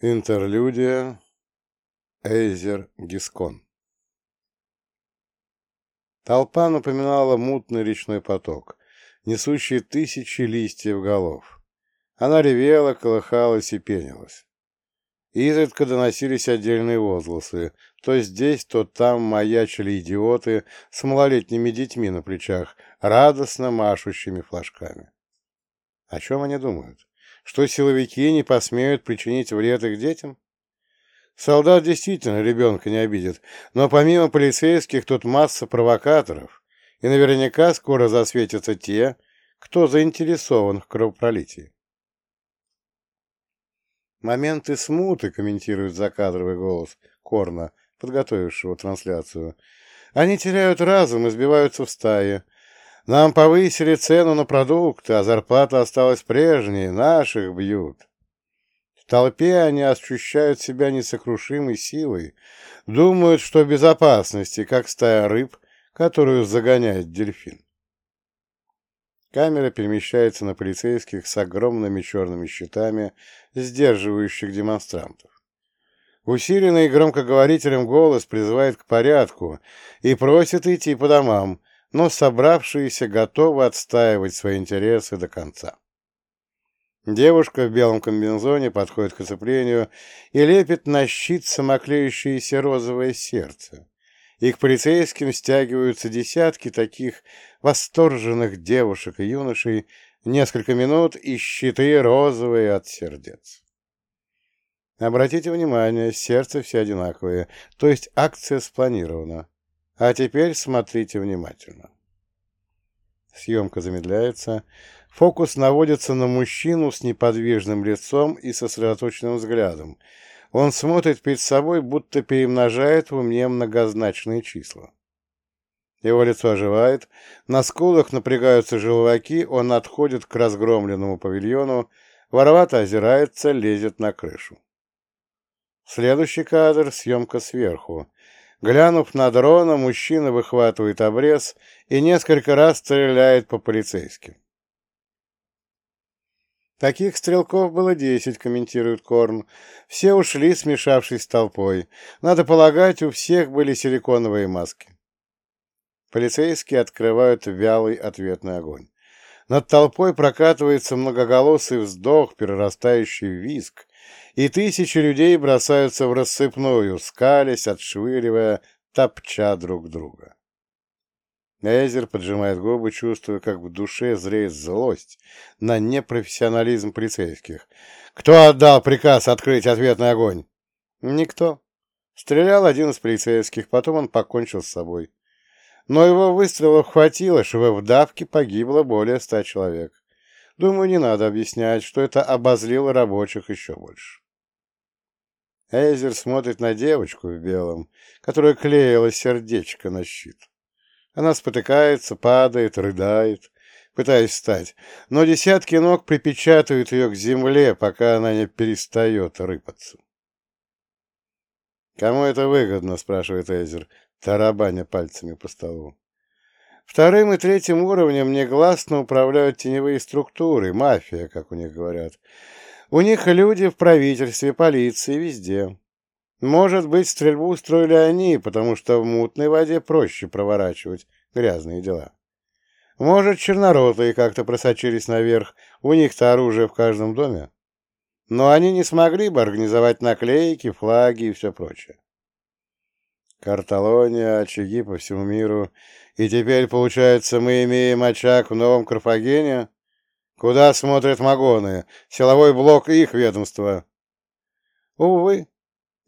Интерлюдия Эйзер Гискон Толпа напоминала мутный речной поток, несущий тысячи листьев голов. Она ревела, колыхалась и пенилась. Изредка доносились отдельные возгласы. То здесь, то там маячили идиоты с малолетними детьми на плечах, радостно машущими флажками. О чем они думают? Что силовики не посмеют причинить вред их детям? Солдат действительно ребенка не обидит, но помимо полицейских тут масса провокаторов, и наверняка скоро засветятся те, кто заинтересован в кровопролитии. Моменты смуты, комментирует закадровый голос Корна, подготовившего трансляцию. Они теряют разум и сбиваются в стаи. Нам повысили цену на продукты, а зарплата осталась прежней, наших бьют. В толпе они ощущают себя несокрушимой силой, думают, что безопасности, как стая рыб, которую загоняет дельфин. Камера перемещается на полицейских с огромными черными щитами, сдерживающих демонстрантов. Усиленный громкоговорителем голос призывает к порядку и просит идти по домам, но собравшиеся готовы отстаивать свои интересы до конца. Девушка в белом комбинезоне подходит к оцеплению и лепит на щит самоклеющееся розовое сердце. И к полицейским стягиваются десятки таких восторженных девушек и юношей, несколько минут и щиты розовые от сердец. Обратите внимание, сердце все одинаковые, то есть акция спланирована. А теперь смотрите внимательно. Съемка замедляется. Фокус наводится на мужчину с неподвижным лицом и сосредоточенным взглядом. Он смотрит перед собой, будто перемножает в уме многозначные числа. Его лицо оживает, на скулах напрягаются желваки, он отходит к разгромленному павильону, воровато озирается, лезет на крышу. Следующий кадр — съемка сверху. Глянув на дрона, мужчина выхватывает обрез и несколько раз стреляет по полицейским. Таких стрелков было десять, комментирует Корн. Все ушли, смешавшись с толпой. Надо полагать, у всех были силиконовые маски. Полицейские открывают вялый ответный огонь. Над толпой прокатывается многоголосый вздох, перерастающий в визг, и тысячи людей бросаются в рассыпную, скались, отшвыривая, топча друг друга. Эзер поджимает губы, чувствуя, как в душе зреет злость на непрофессионализм полицейских. «Кто отдал приказ открыть ответный огонь?» «Никто. Стрелял один из полицейских, потом он покончил с собой. Но его выстрелов хватило, чтобы в давке погибло более ста человек. Думаю, не надо объяснять, что это обозлило рабочих еще больше. Эйзер смотрит на девочку в белом, которая клеила сердечко на щит. Она спотыкается, падает, рыдает, пытаясь встать, но десятки ног припечатывают ее к земле, пока она не перестает рыпаться. «Кому это выгодно?» — спрашивает Эйзер, тарабаня пальцами по столу. Вторым и третьим уровнем негласно управляют теневые структуры, мафия, как у них говорят. У них люди в правительстве, полиции, везде. Может быть, стрельбу устроили они, потому что в мутной воде проще проворачивать грязные дела. Может, черноротые как-то просочились наверх, у них-то оружие в каждом доме. Но они не смогли бы организовать наклейки, флаги и все прочее. Карталония, очаги по всему миру. И теперь, получается, мы имеем очаг в Новом Карфагене? Куда смотрят магоны? Силовой блок их ведомства. Увы,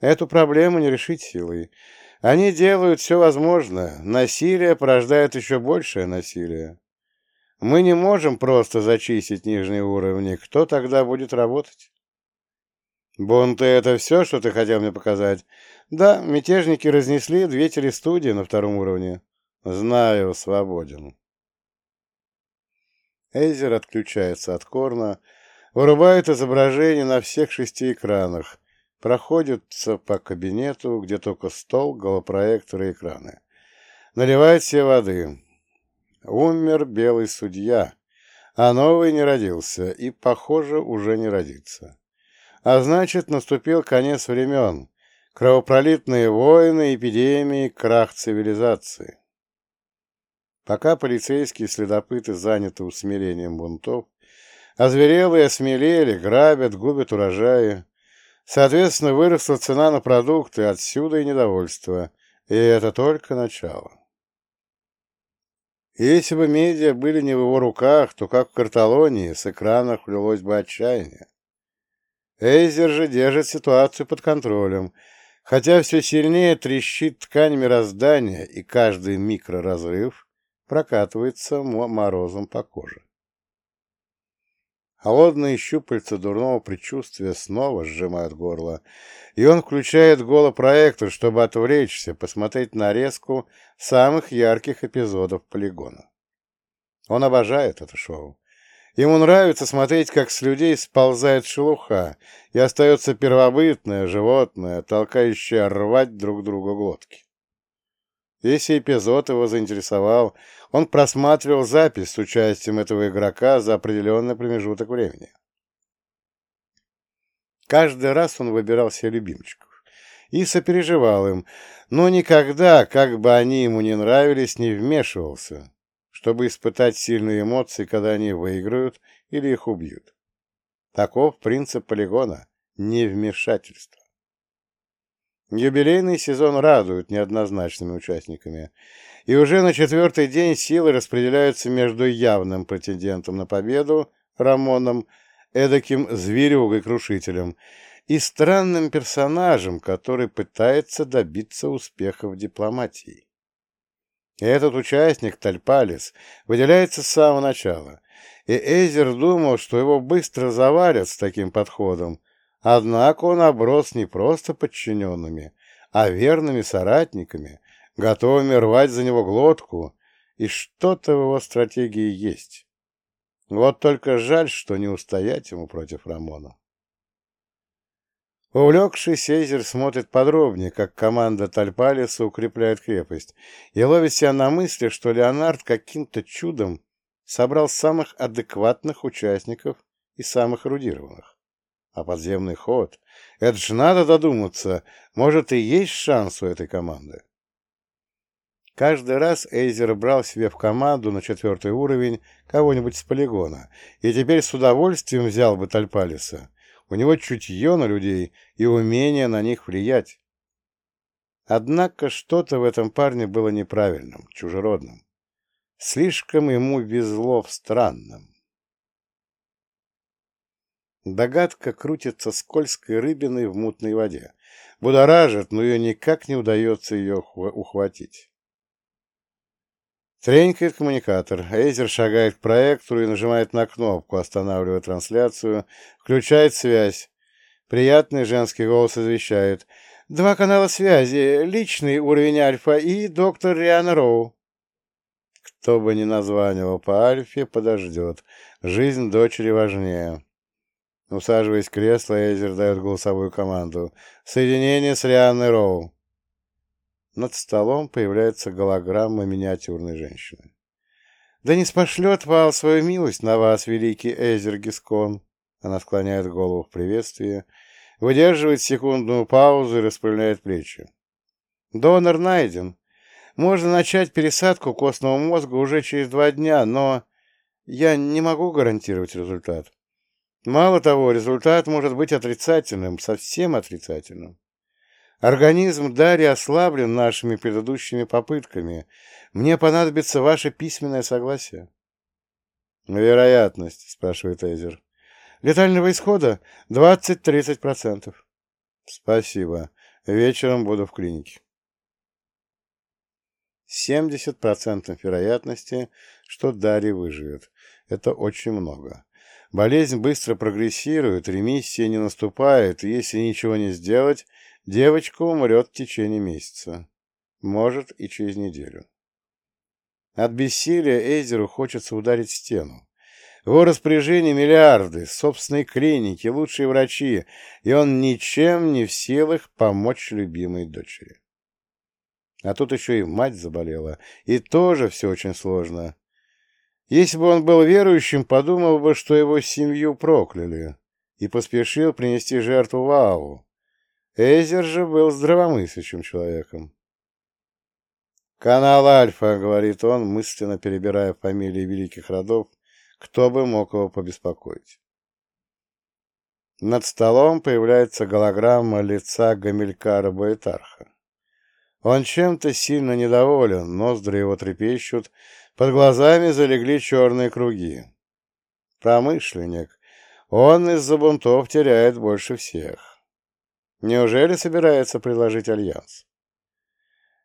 эту проблему не решить силой. Они делают все возможное. Насилие порождает еще большее насилие. Мы не можем просто зачистить нижние уровни. Кто тогда будет работать? Бунты — это все, что ты хотел мне показать? Да, мятежники разнесли две телестудии на втором уровне. Знаю, свободен. Эйзер отключается от корна, вырубает изображение на всех шести экранах, проходится по кабинету, где только стол, голопроектор и экраны. Наливает себе воды. Умер белый судья, а новый не родился и, похоже, уже не родится. а значит, наступил конец времен, кровопролитные войны, эпидемии, крах цивилизации. Пока полицейские следопыты заняты усмирением бунтов, озверелые осмелели, грабят, губят урожаи. Соответственно, выросла цена на продукты, отсюда и недовольство. И это только начало. Если бы медиа были не в его руках, то, как в Карталонии, с экранов лилось бы отчаяние. Эйзер же держит ситуацию под контролем, хотя все сильнее трещит ткань мироздания, и каждый микроразрыв прокатывается морозом по коже. Холодные щупальца дурного предчувствия снова сжимают горло, и он включает голопроектор, чтобы отвлечься, посмотреть нарезку самых ярких эпизодов полигона. Он обожает это шоу. Ему нравится смотреть, как с людей сползает шелуха, и остается первобытное животное, толкающее рвать друг другу глотки. Если эпизод его заинтересовал, он просматривал запись с участием этого игрока за определенный промежуток времени. Каждый раз он выбирал себе любимчиков и сопереживал им, но никогда, как бы они ему не нравились, не вмешивался, чтобы испытать сильные эмоции, когда они выиграют или их убьют. Таков принцип полигона – невмешательство. Юбилейный сезон радует неоднозначными участниками, и уже на четвертый день силы распределяются между явным претендентом на победу Рамоном, эдаким зверюгой-крушителем, и странным персонажем, который пытается добиться успеха в дипломатии. Этот участник, Тальпалис, выделяется с самого начала, и Эйзер думал, что его быстро заварят с таким подходом, Однако он оброс не просто подчиненными, а верными соратниками, готовыми рвать за него глотку, и что-то в его стратегии есть. Вот только жаль, что не устоять ему против Рамона. Увлекшись, Сейзер смотрит подробнее, как команда Тальпалиса укрепляет крепость, и ловит себя на мысли, что Леонард каким-то чудом собрал самых адекватных участников и самых эрудированных. А подземный ход? Это ж надо додуматься. Может, и есть шанс у этой команды. Каждый раз Эйзер брал себе в команду на четвертый уровень кого-нибудь с полигона, и теперь с удовольствием взял бы Тальпалиса. У него чутье на людей и умение на них влиять. Однако что-то в этом парне было неправильным, чужеродным. Слишком ему везло в странном. Догадка крутится скользкой рыбиной в мутной воде. Будоражит, но ее никак не удается ее ухватить. Тренькает коммуникатор. Эйзер шагает к проектору и нажимает на кнопку, останавливая трансляцию, включает связь. Приятный женский голос извещает. Два канала связи, личный уровень альфа и доктор Риана Роу. Кто бы ни названивал по альфе, подождет. Жизнь дочери важнее. Усаживаясь в кресло, Эйзер дает голосовую команду. «Соединение с Рианной Роу». Над столом появляется голограмма миниатюрной женщины. «Да не спошлет Вал свою милость на вас, великий Эйзер Гискон!» Она склоняет голову в приветствии, выдерживает секундную паузу и распрямляет плечи. «Донор найден. Можно начать пересадку костного мозга уже через два дня, но я не могу гарантировать результат. Мало того, результат может быть отрицательным, совсем отрицательным. Организм Дарьи ослаблен нашими предыдущими попытками. Мне понадобится ваше письменное согласие. Вероятность, спрашивает Эзер. Летального исхода 20-30%. Спасибо. Вечером буду в клинике. 70% вероятности, что Дарья выживет. Это очень много. Болезнь быстро прогрессирует, ремиссия не наступает, и если ничего не сделать, девочка умрет в течение месяца. Может, и через неделю. От бессилия Эйзеру хочется ударить стену. В его распоряжении миллиарды, собственные клиники, лучшие врачи, и он ничем не в силах помочь любимой дочери. А тут еще и мать заболела, и тоже все очень сложно. Если бы он был верующим, подумал бы, что его семью прокляли. и поспешил принести жертву Вааву. Эйзер же был здравомыслящим человеком. «Канал Альфа», — говорит он, мысленно перебирая фамилии великих родов, кто бы мог его побеспокоить. Над столом появляется голограмма лица Гамилькара Баэтарха. Он чем-то сильно недоволен, ноздри его трепещут, под глазами залегли черные круги. Промышленник. Он из-за бунтов теряет больше всех. Неужели собирается предложить альянс?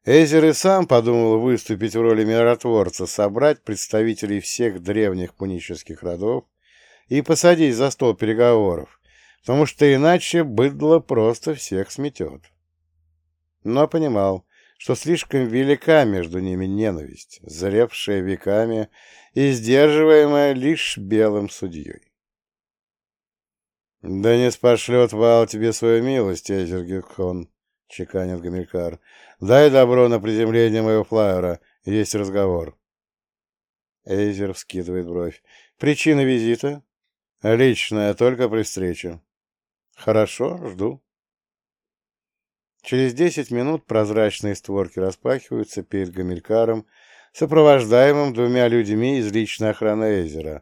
Эзер и сам подумал выступить в роли миротворца, собрать представителей всех древних пунических родов и посадить за стол переговоров, потому что иначе быдло просто всех сметет. Но понимал, что слишком велика между ними ненависть, зревшая веками и сдерживаемая лишь белым судьей. «Да не спошлет Вал тебе свою милость, Эзер Гекхон», — чеканит Гамилькар. «Дай добро на приземление моего флайера. Есть разговор». Эйзер вскидывает бровь. «Причина визита?» «Личная, только при встрече». «Хорошо, жду». Через десять минут прозрачные створки распахиваются перед Гамилькаром, сопровождаемым двумя людьми из личной охраны Эйзера.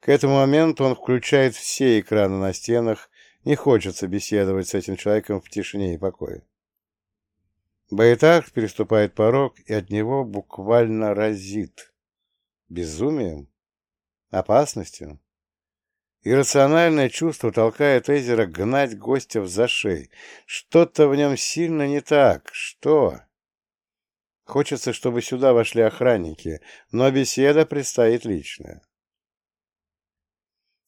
К этому моменту он включает все экраны на стенах, не хочется беседовать с этим человеком в тишине и покое. Байтах переступает порог, и от него буквально разит. Безумием? Опасностью? Иррациональное чувство толкает Эзера гнать гостя в зашей. Что-то в нем сильно не так. Что? Хочется, чтобы сюда вошли охранники, но беседа предстоит личная.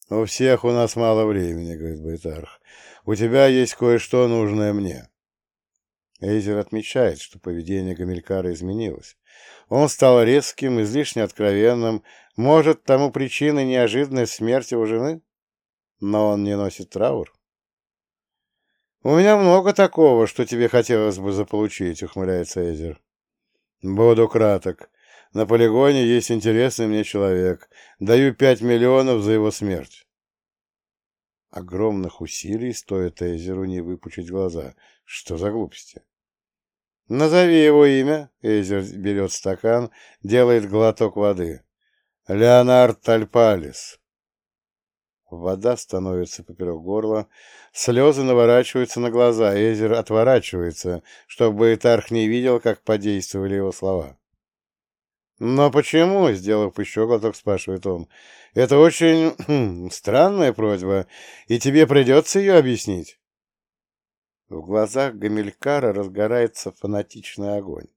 «У всех у нас мало времени», — говорит Байтарх. «У тебя есть кое-что нужное мне». Эйзер отмечает, что поведение Гамилькара изменилось. Он стал резким, излишне откровенным. Может, тому причиной неожиданной смерти его жены? Но он не носит траур. «У меня много такого, что тебе хотелось бы заполучить», — ухмыляется Эйзер. «Буду краток. На полигоне есть интересный мне человек. Даю пять миллионов за его смерть». Огромных усилий стоит Эйзеру не выпучить глаза. Что за глупости? «Назови его имя», — Эйзер берет стакан, делает глоток воды. «Леонард Тальпалис». Вода становится поперек горла, слезы наворачиваются на глаза, Эйзер отворачивается, чтобы Этарх не видел, как подействовали его слова. «Но почему?» — сделав еще глоток, спрашивает он. «Это очень странная просьба, и тебе придется ее объяснить». В глазах Гамилькара разгорается фанатичный огонь.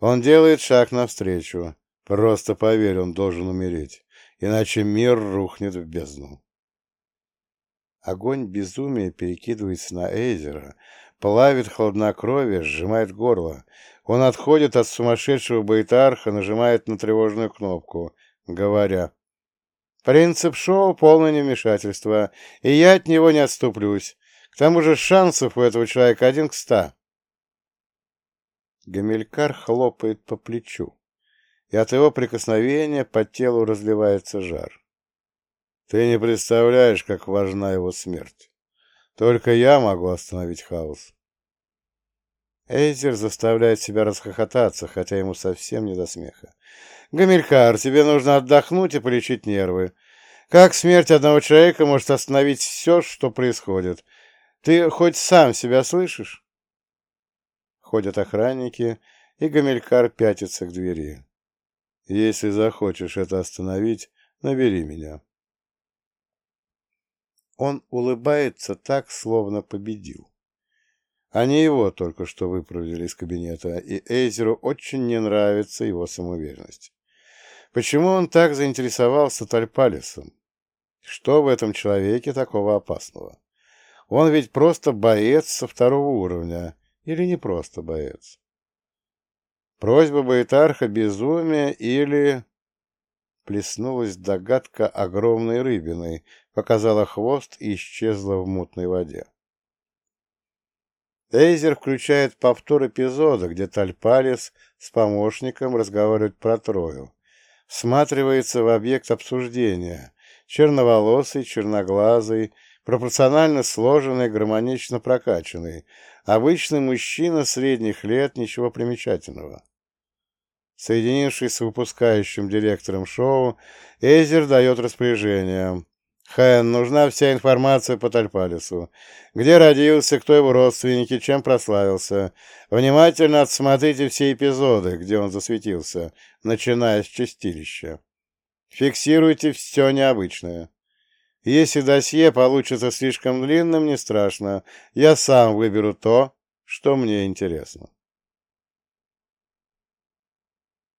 Он делает шаг навстречу. Просто поверь, он должен умереть, иначе мир рухнет в бездну. Огонь безумия перекидывается на Эйзера, плавит хладнокровие, сжимает горло. Он отходит от сумасшедшего байтарха, нажимает на тревожную кнопку, говоря «Принцип шоу — полное невмешательство, и я от него не отступлюсь. К тому же шансов у этого человека один к ста. Гамилькар хлопает по плечу, и от его прикосновения по телу разливается жар. Ты не представляешь, как важна его смерть. Только я могу остановить хаос. Эйзер заставляет себя расхохотаться, хотя ему совсем не до смеха. «Гамилькар, тебе нужно отдохнуть и полечить нервы. Как смерть одного человека может остановить все, что происходит? Ты хоть сам себя слышишь? Ходят охранники, и Гамилькар пятится к двери. Если захочешь это остановить, набери меня. Он улыбается так, словно победил. Они его только что выпроводили из кабинета, и Эйзеру очень не нравится его самоуверенность. Почему он так заинтересовался Тальпалисом? Что в этом человеке такого опасного? Он ведь просто боец со второго уровня. Или не просто боец? Просьба Баэтарха безумие или... Плеснулась догадка огромной рыбиной, показала хвост и исчезла в мутной воде. Эйзер включает повтор эпизода, где Тальпалис с помощником разговаривает про Трою. Всматривается в объект обсуждения. Черноволосый, черноглазый, пропорционально сложенный, гармонично прокачанный. Обычный мужчина средних лет, ничего примечательного. Соединившись с выпускающим директором шоу, Эзер дает распоряжение. Хэн, нужна вся информация по Тальпалису. Где родился, кто его родственники, чем прославился. Внимательно отсмотрите все эпизоды, где он засветился, начиная с чистилища. Фиксируйте все необычное. Если досье получится слишком длинным, не страшно. Я сам выберу то, что мне интересно.